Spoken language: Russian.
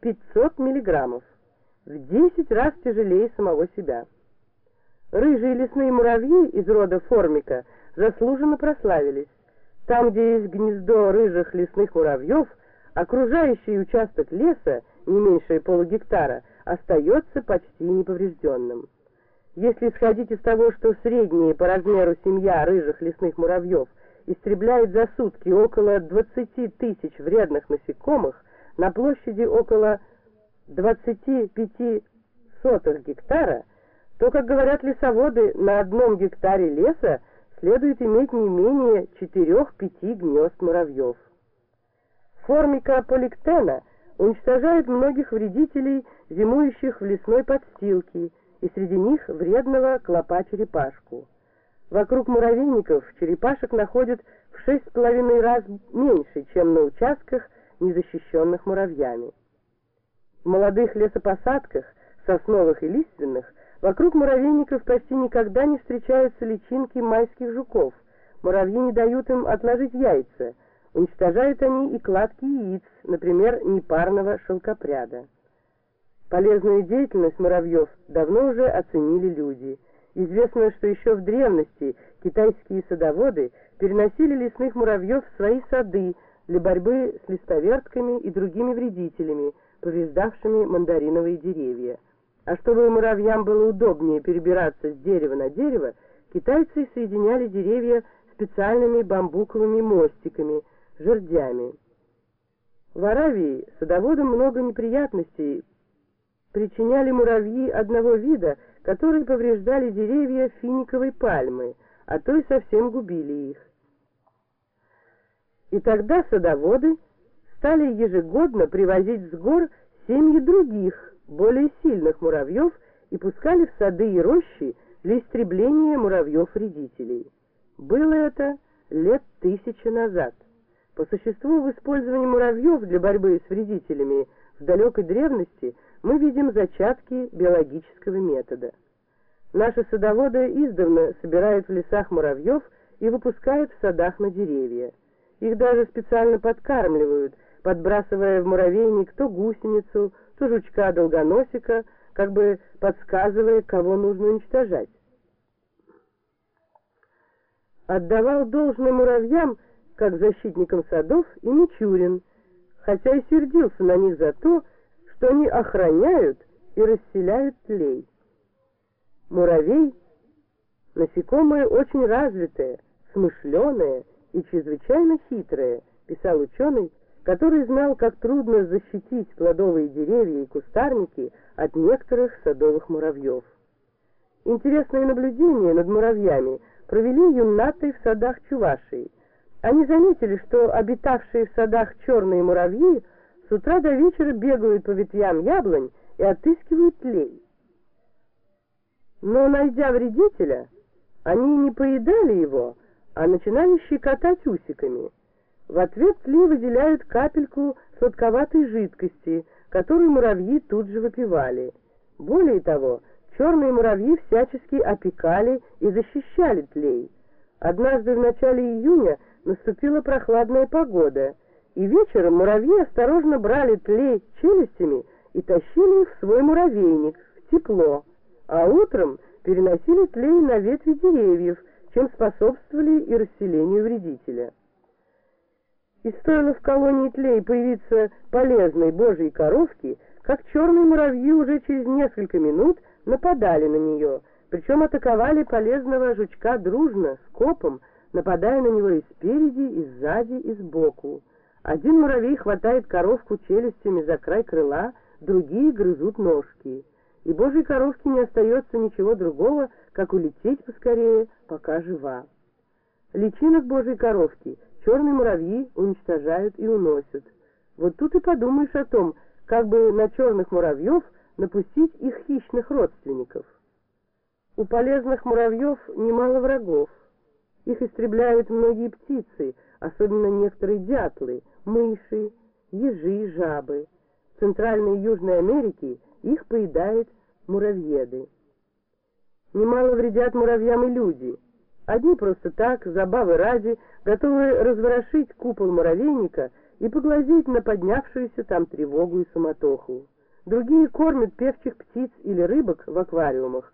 500 миллиграммов, в 10 раз тяжелее самого себя. Рыжие лесные муравьи из рода формика заслуженно прославились. Там, где есть гнездо рыжих лесных муравьев, окружающий участок леса, не меньше полугектара, остается почти неповрежденным. Если исходить из того, что средняя по размеру семья рыжих лесных муравьев истребляет за сутки около 20 тысяч вредных насекомых на площади около 25 сотых гектара, то, как говорят лесоводы, на одном гектаре леса следует иметь не менее 4-5 гнезд муравьев. Формика поликтена уничтожает многих вредителей, зимующих в лесной подстилке, и среди них вредного клопа-черепашку. Вокруг муравейников черепашек находят в шесть с половиной раз меньше, чем на участках, незащищенных муравьями. В молодых лесопосадках, сосновых и лиственных, вокруг муравейников почти никогда не встречаются личинки майских жуков. Муравьи не дают им отложить яйца. Уничтожают они и кладки яиц, например, непарного шелкопряда. Полезную деятельность муравьев давно уже оценили люди. Известно, что еще в древности китайские садоводы переносили лесных муравьев в свои сады для борьбы с листовертками и другими вредителями, повреждавшими мандариновые деревья. А чтобы муравьям было удобнее перебираться с дерева на дерево, китайцы соединяли деревья специальными бамбуковыми мостиками, жердями. В Аравии садоводам много неприятностей причиняли муравьи одного вида, которые повреждали деревья финиковой пальмы, а то и совсем губили их. И тогда садоводы стали ежегодно привозить с гор семьи других, более сильных муравьев и пускали в сады и рощи для истребления муравьев-вредителей. Было это лет тысячи назад. По существу в использовании муравьев для борьбы с вредителями в далекой древности мы видим зачатки биологического метода. Наши садоводы издавна собирают в лесах муравьев и выпускают в садах на деревья. Их даже специально подкармливают, подбрасывая в муравейник то гусеницу, то жучка-долгоносика, как бы подсказывая, кого нужно уничтожать. Отдавал должное муравьям, как защитникам садов, и Мичурин, хотя и сердился на них за то, что они охраняют и расселяют тлей. Муравей — насекомое очень развитое, смышленое и чрезвычайно хитрое, писал ученый, который знал, как трудно защитить плодовые деревья и кустарники от некоторых садовых муравьев. Интересное наблюдение над муравьями провели юннаты в садах Чувашии. Они заметили, что обитавшие в садах черные муравьи с утра до вечера бегают по ветвям яблонь и отыскивают тлей. Но, найдя вредителя, они не поедали его, а начинали щекотать усиками. В ответ тли выделяют капельку сладковатой жидкости, которую муравьи тут же выпивали. Более того, черные муравьи всячески опекали и защищали тлей. Однажды в начале июня наступила прохладная погода, и вечером муравьи осторожно брали тлей челюстями и тащили их в свой муравейник, в тепло, а утром переносили тлей на ветви деревьев, чем способствовали и расселению вредителя. И стоило в колонии тлей появиться полезной божьей коровки, как черные муравьи уже через несколько минут нападали на нее, причем атаковали полезного жучка дружно, скопом, нападая на него и спереди, и сзади, и сбоку. Один муравей хватает коровку челюстями за край крыла, другие грызут ножки. И божьей коровке не остается ничего другого, как улететь поскорее, пока жива. Личинок божьей коровки черные муравьи уничтожают и уносят. Вот тут и подумаешь о том, как бы на черных муравьев напустить их хищных родственников. У полезных муравьев немало врагов. Их истребляют многие птицы, особенно некоторые дятлы, мыши, ежи, жабы. В Центральной и Южной Америке их поедают муравьеды. Немало вредят муравьям и люди. Одни просто так, забавы ради, готовы разворошить купол муравейника и поглазеть на поднявшуюся там тревогу и суматоху. Другие кормят певчих птиц или рыбок в аквариумах,